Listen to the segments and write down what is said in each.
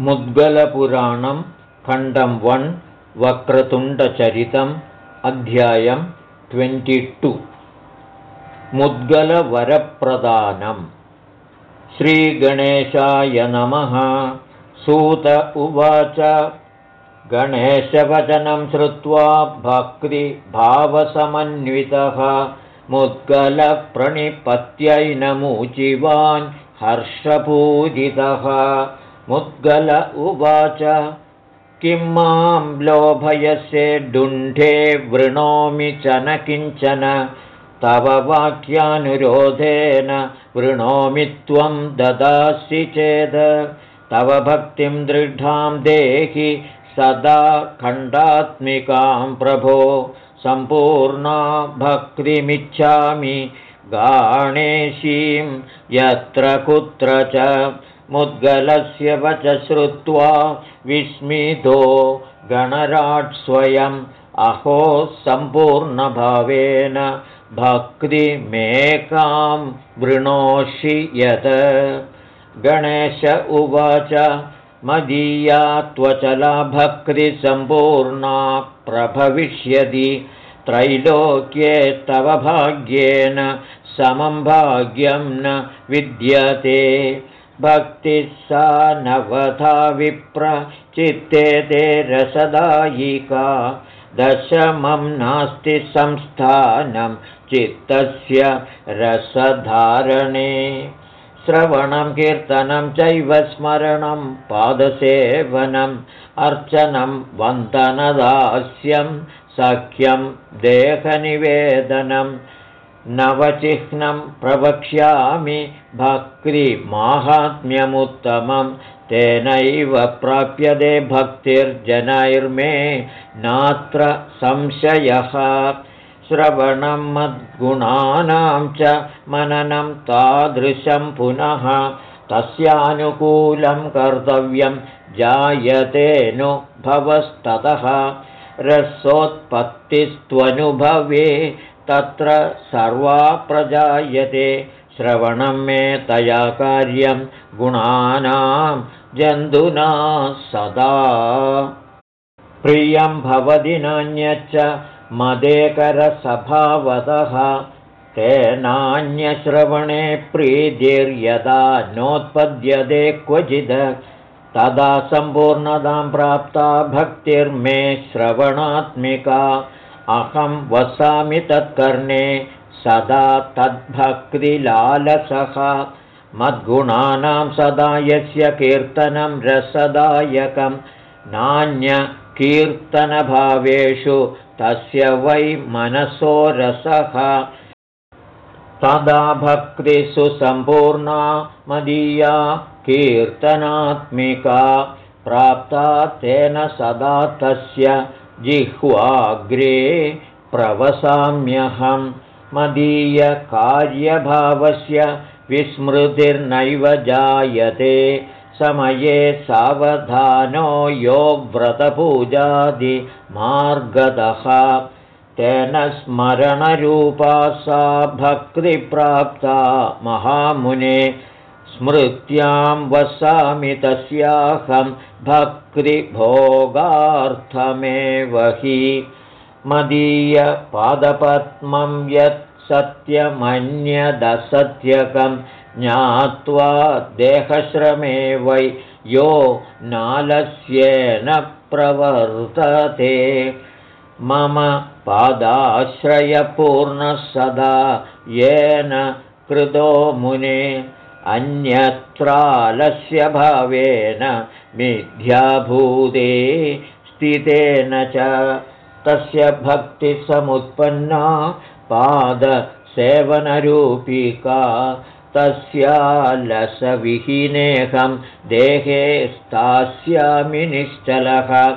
मुद्गलपुराणं खण्डं वन् वक्रतुण्डचरितम् अध्यायं ट्वेण्टिटु। मुद्गलवरप्रदानम् श्रीगणेशाय नमः। सूत उवाच। गणेशवचनं श्रुत्वा भक्तिभावसमन्वितः। मुद्गलप्रणिपत्यैनमूचिवान् हर्षपूजितः मुद्गल उवाच किं मां लोभयसे डुण्ढे वृणोमि च न किञ्चन तव वाक्यानुरोधेन वृणोमि त्वं ददासि चेद्। तव भक्तिं दृढां देहि सदा खण्डात्मिकां प्रभो सम्पूर्णा भक्तिमिच्छामि गाणेशीं यत्र कुत्र च मुद्गलस्य वच श्रुत्वा विस्मितो गणराट् स्वयम् अहो सम्पूर्णभावेन भक्तिमेकां वृणोषि यत्। गणेश उवाच मदीया त्वचला भक्तिसम्पूर्णा प्रभविष्यति। त्रैलोक्ये तव भाग्येन समं भाग्यं न विद्यते भक्तिः सा नवथा विप्र चित्ते ते रसदायिका दशमं नास्ति संस्थानं चित्तस्य रसधारणे। श्रवणं कीर्तनं चैव स्मरणं पादसेवनम् अर्चनं वन्दनदास्यं सख्यं देहनिवेदनं नवचिह्नं प्रवक्ष्यामि भक्तिमाहात्म्यमुत्तमं तेनैव प्राप्यते भक्तिर्जनैर्मे नात्र संशयः। श्रवणं मद्गुणानां च मननं तादृशं पुनः तस्यानुकूलं कर्तव्यं जायतेऽनुभवस्ततः रसोत्पत्तिस्त्वनुभवे तत्र सर्वा प्रजायते। श्रवणं मे तया कार्यं गुणानां जन्तुना सदा। प्रियं भवति नान्यच्च मदेकरसभावतः तेनान्यश्रवणे प्रीतिर्यदा नोत्पद्यते क्वचिद्। तदा सम्पूर्णतां प्राप्ता भक्तिर्मे श्रवणात्मिका अहं वसामि तत्कर्णे सदा तद्भक्तिलालसः। मद्गुणानां सदा यस्य कीर्तनं रसदायकं। नान्यकीर्तनभावेषु तस्य वै मनसो रसः। तदा भक्तिषु सम्पूर्णा मदीया कीर्तनात्मिका प्राप्ता तेन सदा तस्य जिह्वाग्रे प्रवसाम्यहं मदीयकार्यभावस्य विस्मृतिर्नैव जायते समये सावधानो यो व्रतपूजादिमार्गदः तेन स्मरणरूपा सा भक्तिप्राप्ता महामुने स्मृत्यां वसामि तस्याहं भक्तिभोगार्थमेव हि मदीयपादपद्मं यत् सत्यमन्यदसत्यकं ज्ञात्वा देहश्रमे वै यो नालस्येन प्रवर्तते। मम पादाश्रयपूर्णः सदा येन कृतो मुने अन्यत्रालस्य भावेन मिथ्याभूते स्थितेन च। तस्य भक्तिसमुत्पन्ना पादसेवनरूपिका। तस्यालसविहीनेऽहं देहे स्थास्यामि निश्चलः।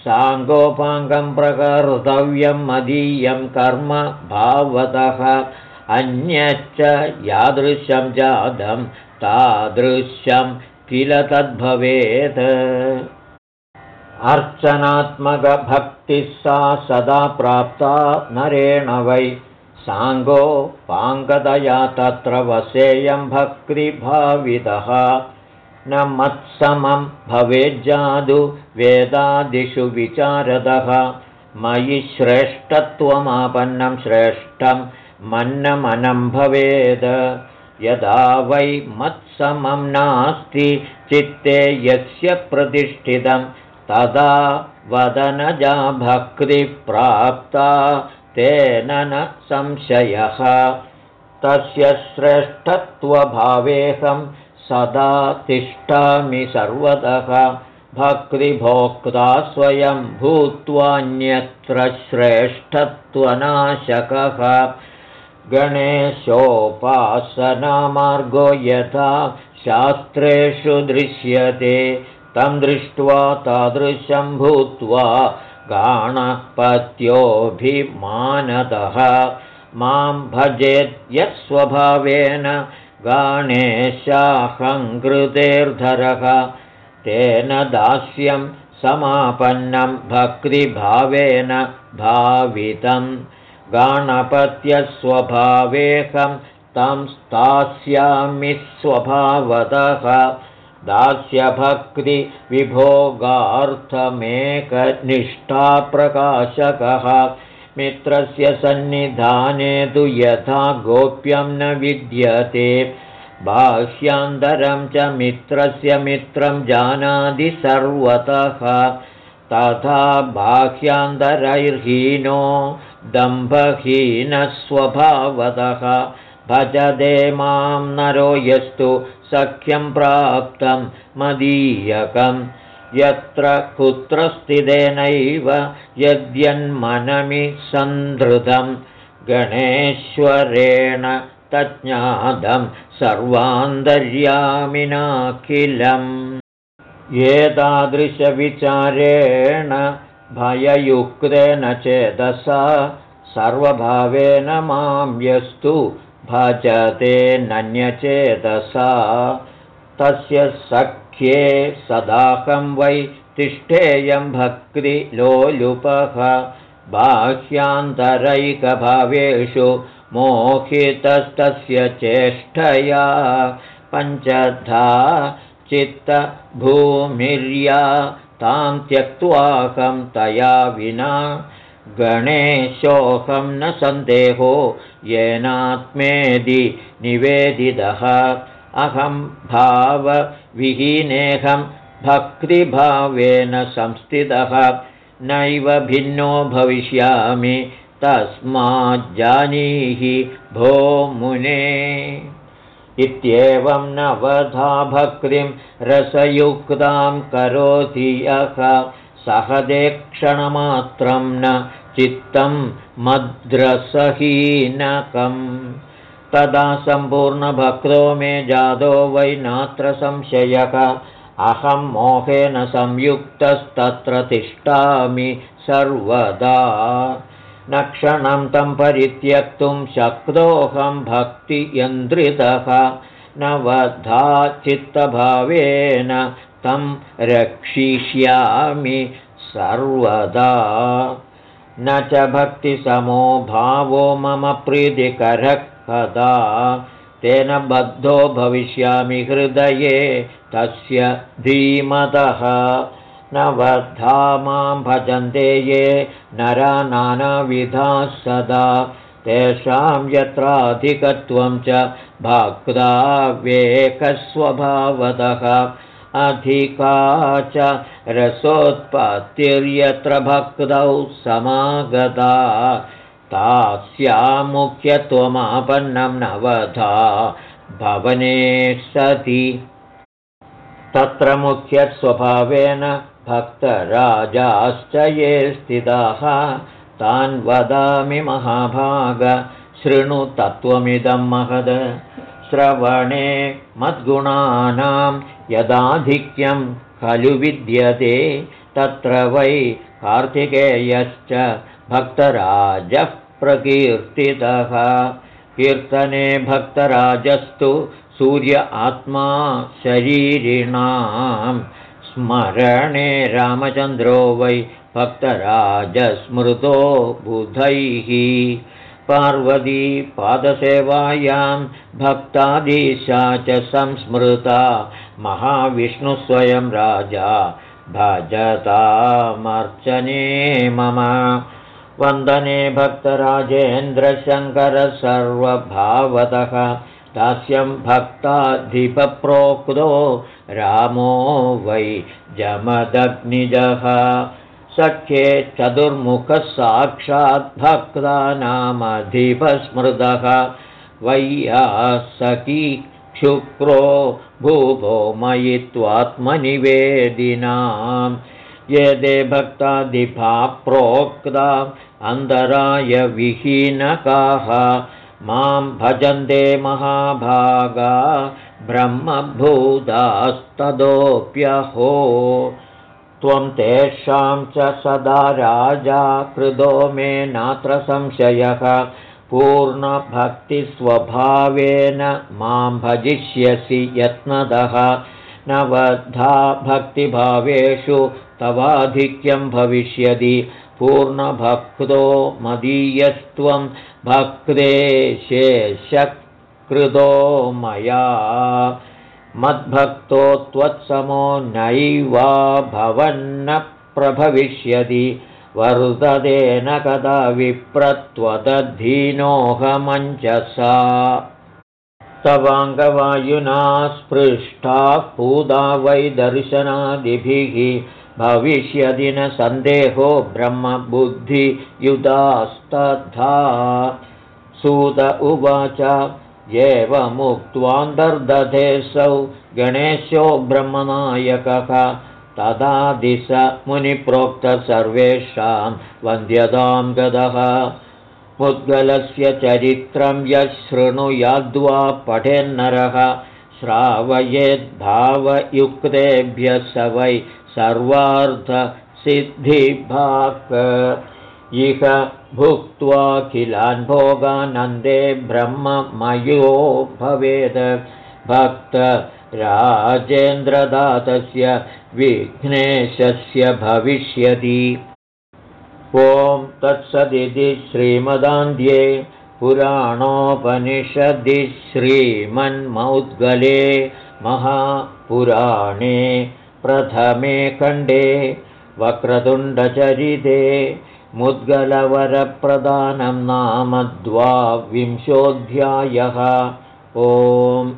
साङ्गोपाङ्गं प्रकर्तव्यं मदीयं कर्म भावतः अन्यच्च यादृशं जातं तादृशं किल तद्भवेत्। अर्चनात्मकभक्तिः सा सदा प्राप्ता नरेण वै। साङ्गोपाङ्गतया तत्र वसेयं भक्तिभावितः। न मत्समं भवेज्जादु वेदादिषु विचारदः मयि श्रेष्ठत्वमापन्नं श्रेष्ठं मन्नमनं भवेद। यदा वै मत्समं नास्ति चित्ते यस्य प्रतिष्ठितं तदा वदनजा भक्तिप्राप्ता। तेन न संशयः। तस्य श्रेष्ठत्वभावेऽहं सदा तिष्ठामि सर्वतः। भक्तिभोक्ता स्वयं भूत्वान्यत्र श्रेष्ठत्वनाशकः गणेशोपासनामार्गो यथा शास्त्रेषु दृश्यते। तं दृष्ट्वा तादृशं भूत्वा गाणपत्योऽभिमानतः। मां भजेत् यत्स्वभावेन गाणेशाहङ्कृतेर्धरः तेन दास्यं समापन्नं भक्तिभावेन भावितं गाणपत्यस्वभावेकं तं स्थास्यामि स्वभावतः। दास्यभक्तिविभोगार्थमेकनिष्ठाप्रकाशकः। मित्रस्य सन्निधाने तु यथा गोप्यं न विद्यते। बाह्यान्तरं च मित्रस्य मित्रं जानाति सर्वतः। तथा बाह्यान्तरैर्हीनो दम्भहीनस्वभावतः भजदे मां नरो यस्तु सख्यं प्राप्तं मदीयकं। यत्र कुत्र स्थितेनैव यद्यन्मनमि सन्धृतं गणेश्वरेण तज्ज्ञातं सर्वान्तर्यामिनाखिलम्। एतादृशविचारेण भययुक्तेन चेदसा सर्वभावेन भजते नन्यचेतसा तस्य सख्ये सदाकं वै तिष्ठेयं भक्तिलोलुपः बाह्यान्तरैकभावेषु मोहितस्तस्य चेष्टया पञ्चधा चित्तभूमिर्या तां त्यक्त्वाहं तया विना गणेशोऽहं न सन्देहो येनात्मेदि निवेदितः। अहं भावविहीनेऽहं भक्तिभावेन संस्थितः नैव भिन्नो भविष्यामि तस्माज्जानीहि भो मुने इत्येवं नवधा भक्तिं रसयुक्तां करोति यः। सहदे क्षणमात्रं न चित्तं मद्रसहीनकम्। तदा सम्पूर्णभक्तो मे जादो वै नात्र संशयः। अहं मोहेन संयुक्तस्तत्र तिष्ठामि सर्वदा न क्षणं तं परित्यक्तुं शक्तोऽहं भक्तियन्द्रितः। न वधा चित्तभावेन तं रक्षिष्यामि सर्वदा। न च भक्तिसमो भावो मम प्रीतिकरः कदा। तेन बद्धो भविष्यामि हृदये तस्य धीमतः न बद्धा मां भजन्ते ये नरा नानाविधाः सदा। तेषां यत्राधिकत्वं च भक्तावेकस्वभावतः अधिका च रसोत्पत्तिर्यत्र भक्तौ समागता। तास्यामुख्यत्वमापन्नं नवधा भवने सति। तत्र मुख्यस्वभावेन भक्तराजाश्च ये स्थिताः तान् वदामि महाभाग शृणु तत्त्वमिदं महद। श्रवणे मद्गुणानां यदाधिक्यं खलु विद्यते तत्र वै कार्तिकेयश्च भक्तराजः प्रकीर्तितः। कीर्तने भक्तराजस्तु सूर्य आत्मा शरीरिणां स्मरणे रामचन्द्रो वै भक्तराजस्मृतो बुधैः। पार्वती पादसेवायां भक्तादीशा च संस्मृता। महाविष्णुस्वयं राजा भजतामर्चने मम। वन्दने भक्तराजेन्द्रशङ्कर दास्यं भक्ताधिपप्रोक्तो रामो वै जमदग्निजः। सख्ये चतुर्मुखः साक्षाद्भक्तानामधिपस्मृतः वैया सखी क्षुक्रो भूभो मयि त्वात्मनिवेदिनां ये भक्तादिभा प्रोक्ता अन्तराय विहीनकाः मां भजन्ते महाभागा ब्रह्मभूतास्तदोऽप्यहो त्वं तेषां च सदा राजा कृतो मे नात्र संशयः। पूर्णभक्तिस्वभावेन मां भजिष्यसि यत्नदः। नवधा भक्तिभावेषु तवाधिक्यं भविष्यति। पूर्णभक्तो मदीयस्त्वं भक्ते शेषकृतो मया। मद्भक्तो त्वत्समो नैवा भवन्न प्रभविष्यति। वर्ततेन कदा विप्रत्वदधीनोऽहमञ्जसा। तवाङ्गवायुना स्पृष्टाः पूदा वै दर्शनादिभिः भविष्यदि न सन्देहो ब्रह्मबुद्धियुधास्तथा सूत उवाच एवमुक्त्वान्तर्दधेऽसौ गणेशो ब्रह्मनायकः। तदा दिश मुनिप्रोक्तसर्वेषां वन्द्यतां गदः। मुद्गलस्य चरित्रं यः शृणुयाद्वा पठेन्नरः। श्रावयेद्भावयुक्तेभ्यः स वै सर्वार्थसिद्धिभाक्। इह भुक्त्वाखिलान् भोगानन्दे ब्रह्ममयो भवेद् भक्तराजेन्द्रदातस्य विघ्नेशस्य भविष्यति। ॐ तत्सदिति श्रीमदान्ध्ये पुराणोपनिषदि श्रीमन्मौद्गले महापुराणे प्रथमे खण्डे वक्रतुण्डचरिते मुद्गलवरप्रदानं नाम द्वाविंशोऽध्यायः। ओम्